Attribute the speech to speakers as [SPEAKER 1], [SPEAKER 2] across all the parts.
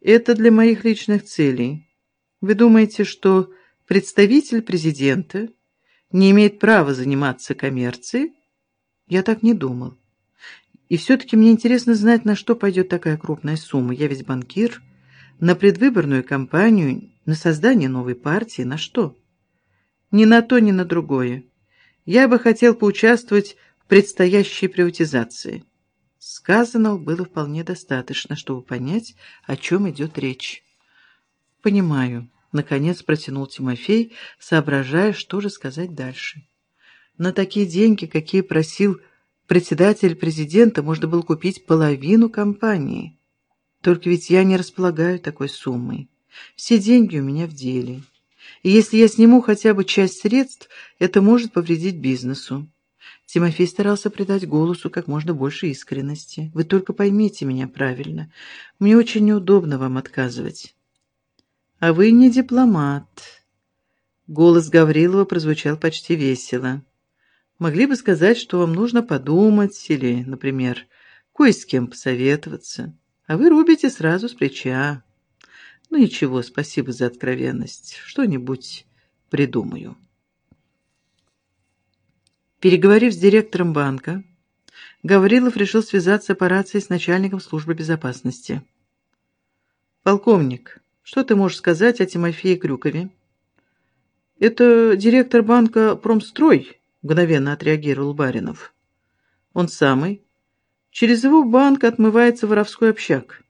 [SPEAKER 1] Это для моих личных целей. Вы думаете, что представитель президента не имеет права заниматься коммерцией? Я так не думал. И все-таки мне интересно знать, на что пойдет такая крупная сумма. Я ведь банкир. На предвыборную кампанию, на создание новой партии, на что? Ни на то, ни на другое. Я бы хотел поучаствовать в предстоящей приватизации. Сказанного было вполне достаточно, чтобы понять, о чем идет речь. «Понимаю», — наконец протянул Тимофей, соображая, что же сказать дальше. «На такие деньги, какие просил председатель президента, можно было купить половину компании. Только ведь я не располагаю такой суммой. Все деньги у меня в деле. И если я сниму хотя бы часть средств, это может повредить бизнесу. Тимофей старался придать голосу как можно больше искренности. «Вы только поймите меня правильно. Мне очень неудобно вам отказывать». «А вы не дипломат». Голос Гаврилова прозвучал почти весело. «Могли бы сказать, что вам нужно подумать или, например, кое с кем посоветоваться, а вы рубите сразу с плеча». Ну ничего, спасибо за откровенность. Что-нибудь придумаю. Переговорив с директором банка, Гаврилов решил связаться по рации с начальником службы безопасности. «Полковник, что ты можешь сказать о Тимофее Крюкове?» «Это директор банка «Промстрой», — мгновенно отреагировал Баринов. «Он самый. Через его банк отмывается воровской общак.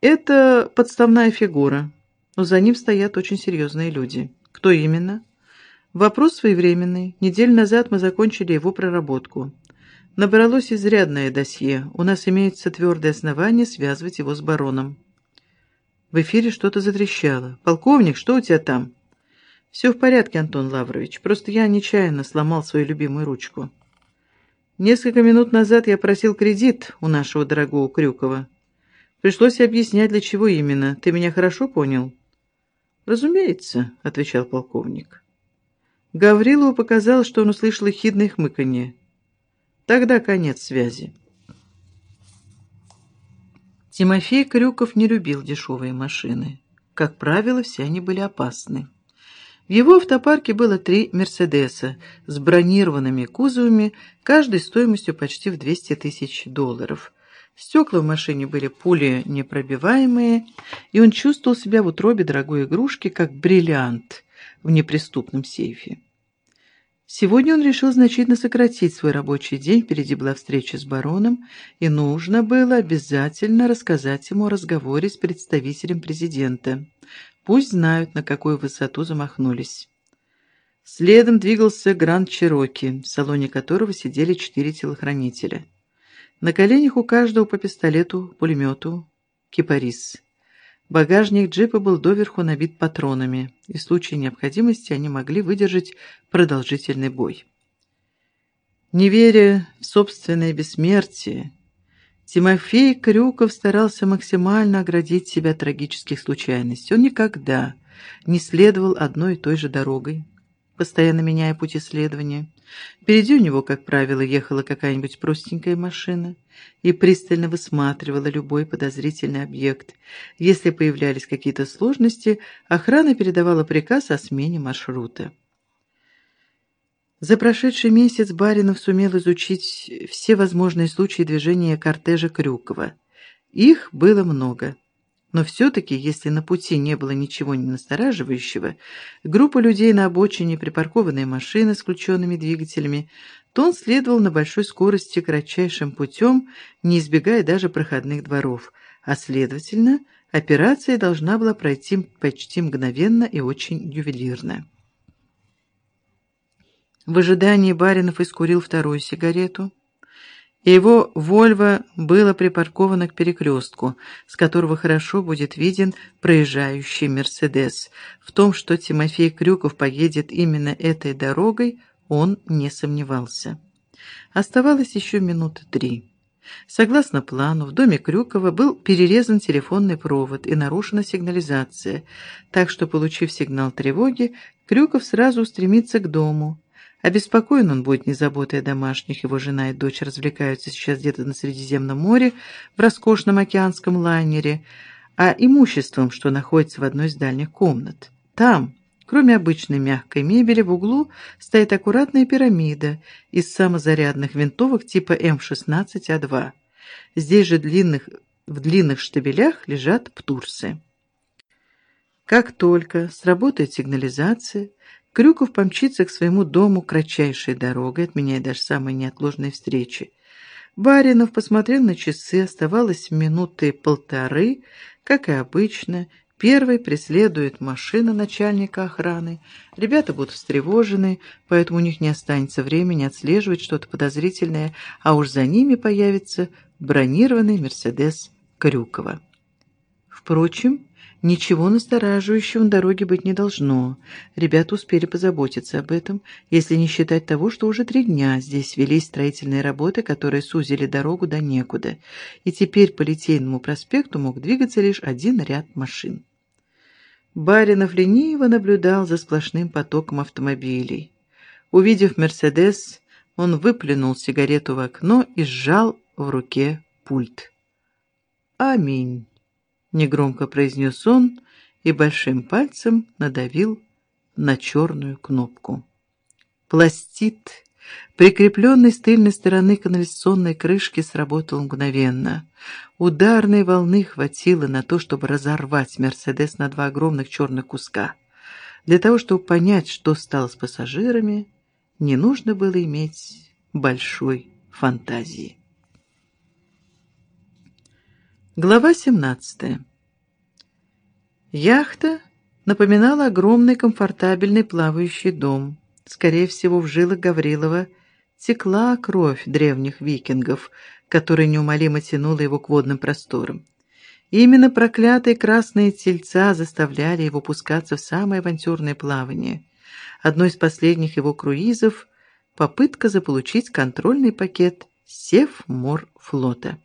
[SPEAKER 1] Это подставная фигура, но за ним стоят очень серьезные люди. Кто именно? Вопрос своевременный. Неделю назад мы закончили его проработку. Набралось изрядное досье. У нас имеются твердые основания связывать его с бароном. В эфире что-то затрещало. «Полковник, что у тебя там?» «Все в порядке, Антон Лаврович. Просто я нечаянно сломал свою любимую ручку. Несколько минут назад я просил кредит у нашего дорогого Крюкова. Пришлось объяснять, для чего именно. Ты меня хорошо понял?» «Разумеется», — отвечал полковник. Гаврилову показалось, что он услышал ехидное хмыканье. Тогда конец связи. Тимофей Крюков не любил дешевые машины. Как правило, все они были опасны. В его автопарке было три «Мерседеса» с бронированными кузовами, каждой стоимостью почти в 200 тысяч долларов. Стекла в машине были пули непробиваемые, и он чувствовал себя в утробе дорогой игрушки, как бриллиант в неприступном сейфе. Сегодня он решил значительно сократить свой рабочий день, впереди была встреча с бароном, и нужно было обязательно рассказать ему о разговоре с представителем президента. Пусть знают, на какую высоту замахнулись. Следом двигался Гранд Чироки, в салоне которого сидели четыре телохранителя. На коленях у каждого по пистолету, пулемету, кипарис. Багажник джипа был доверху набит патронами, и в случае необходимости они могли выдержать продолжительный бой. Не веря в собственное бессмертие, Тимофей Крюков старался максимально оградить себя от трагических случайностей. Он никогда не следовал одной и той же дорогой, постоянно меняя путь исследования. Впереди у него, как правило, ехала какая-нибудь простенькая машина и пристально высматривала любой подозрительный объект. Если появлялись какие-то сложности, охрана передавала приказ о смене маршрута. За прошедший месяц Баринов сумел изучить все возможные случаи движения кортежа Крюкова. Их было много. Но все-таки, если на пути не было ничего не настораживающего, группа людей на обочине, припаркованные машины с включенными двигателями, то он следовал на большой скорости кратчайшим путем, не избегая даже проходных дворов, а, следовательно, операция должна была пройти почти мгновенно и очень ювелирно. В ожидании Баринов искурил вторую сигарету, его «Вольво» было припарковано к перекрестку, с которого хорошо будет виден проезжающий «Мерседес». В том, что Тимофей Крюков поедет именно этой дорогой, он не сомневался. Оставалось еще минуты три. Согласно плану, в доме Крюкова был перерезан телефонный провод и нарушена сигнализация, так что, получив сигнал тревоги, Крюков сразу устремится к дому, Обеспокоен он будет не заботой о домашних, его жена и дочь развлекаются сейчас где-то на Средиземном море в роскошном океанском лайнере, а имуществом, что находится в одной из дальних комнат. Там, кроме обычной мягкой мебели, в углу стоит аккуратная пирамида из самозарядных винтовок типа М16А2. Здесь же длинных, в длинных штабелях лежат птурсы. Как только сработает сигнализация, Крюков помчится к своему дому кратчайшей дорогой, отменяя даже самые неотложные встречи. Баринов посмотрел на часы, оставалось минуты полторы, как и обычно. Первой преследует машина начальника охраны. Ребята будут встревожены, поэтому у них не останется времени отслеживать что-то подозрительное, а уж за ними появится бронированный «Мерседес» Крюкова. Впрочем, Ничего настораживающего на дороге быть не должно. Ребята успели позаботиться об этом, если не считать того, что уже три дня здесь велись строительные работы, которые сузили дорогу до некуда, и теперь по Литейному проспекту мог двигаться лишь один ряд машин. Баринов лениво наблюдал за сплошным потоком автомобилей. Увидев «Мерседес», он выплюнул сигарету в окно и сжал в руке пульт. «Аминь» негромко произнес он и большим пальцем надавил на черную кнопку. Пластит, прикрепленный с тыльной стороны канализационной крышки, сработал мгновенно. Ударной волны хватило на то, чтобы разорвать Мерседес на два огромных черных куска. Для того, чтобы понять, что стало с пассажирами, не нужно было иметь большой фантазии. Глава 17. Яхта напоминала огромный комфортабельный плавающий дом. Скорее всего, в жилах Гаврилова текла кровь древних викингов, которая неумолимо тянула его к водным просторам. И именно проклятые красные тельца заставляли его пускаться в самое авантюрное плавание. Одно из последних его круизов — попытка заполучить контрольный пакет Севморфлота.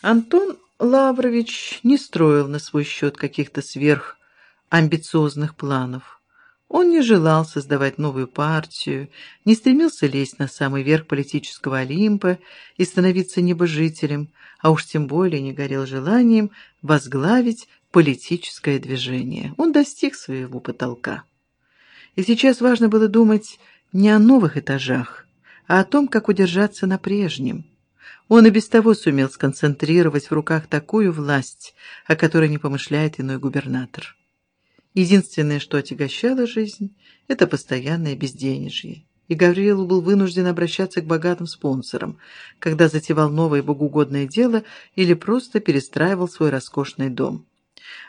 [SPEAKER 1] Антон Лаврович не строил на свой счет каких-то сверхамбициозных планов. Он не желал создавать новую партию, не стремился лезть на самый верх политического Олимпа и становиться небожителем, а уж тем более не горел желанием возглавить политическое движение. Он достиг своего потолка. И сейчас важно было думать не о новых этажах, а о том, как удержаться на прежнем. Он и без того сумел сконцентрировать в руках такую власть, о которой не помышляет иной губернатор. Единственное, что отягощало жизнь, это постоянное безденежье. И Гаврилу был вынужден обращаться к богатым спонсорам, когда затевал новое богоугодное дело или просто перестраивал свой роскошный дом.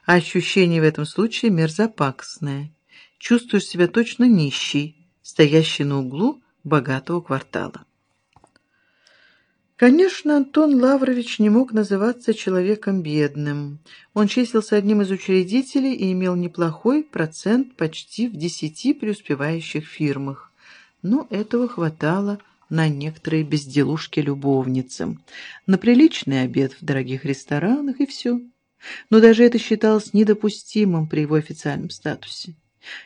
[SPEAKER 1] А ощущение в этом случае мерзопакостное. Чувствуешь себя точно нищий, стоящий на углу богатого квартала. Конечно, Антон Лаврович не мог называться человеком бедным. Он числился одним из учредителей и имел неплохой процент почти в десяти преуспевающих фирмах. Но этого хватало на некоторые безделушки любовницам, на приличный обед в дорогих ресторанах и все. Но даже это считалось недопустимым при его официальном статусе.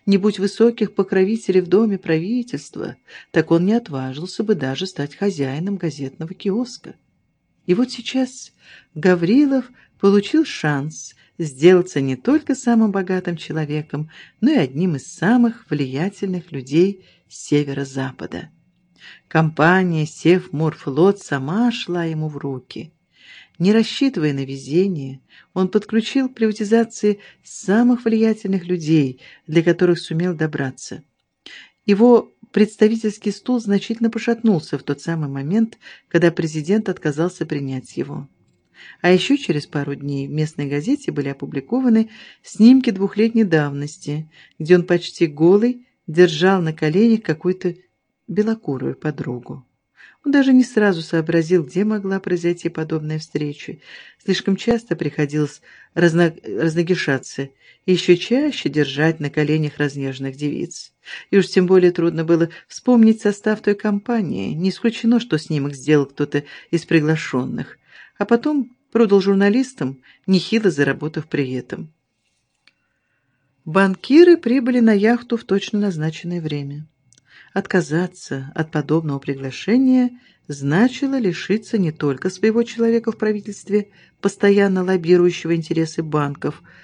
[SPEAKER 1] Не будь высоких покровителей в доме правительства, так он не отважился бы даже стать хозяином газетного киоска. И вот сейчас Гаврилов получил шанс сделаться не только самым богатым человеком, но и одним из самых влиятельных людей северо-запада. Компания Севморфлот сама шла ему в руки. Не рассчитывая на везение, он подключил к приватизации самых влиятельных людей, для которых сумел добраться. Его представительский стул значительно пошатнулся в тот самый момент, когда президент отказался принять его. А еще через пару дней в местной газете были опубликованы снимки двухлетней давности, где он почти голый держал на коленях какую-то белокурую подругу. Он даже не сразу сообразил, где могла произойти подобная встреча. Слишком часто приходилось разно... разногишаться и еще чаще держать на коленях разнежных девиц. И уж тем более трудно было вспомнить состав той компании. Не исключено, что снимок сделал кто-то из приглашенных. А потом продал журналистам, нехило заработав при этом. Банкиры прибыли на яхту в точно назначенное время. Отказаться от подобного приглашения значило лишиться не только своего человека в правительстве, постоянно лоббирующего интересы банков,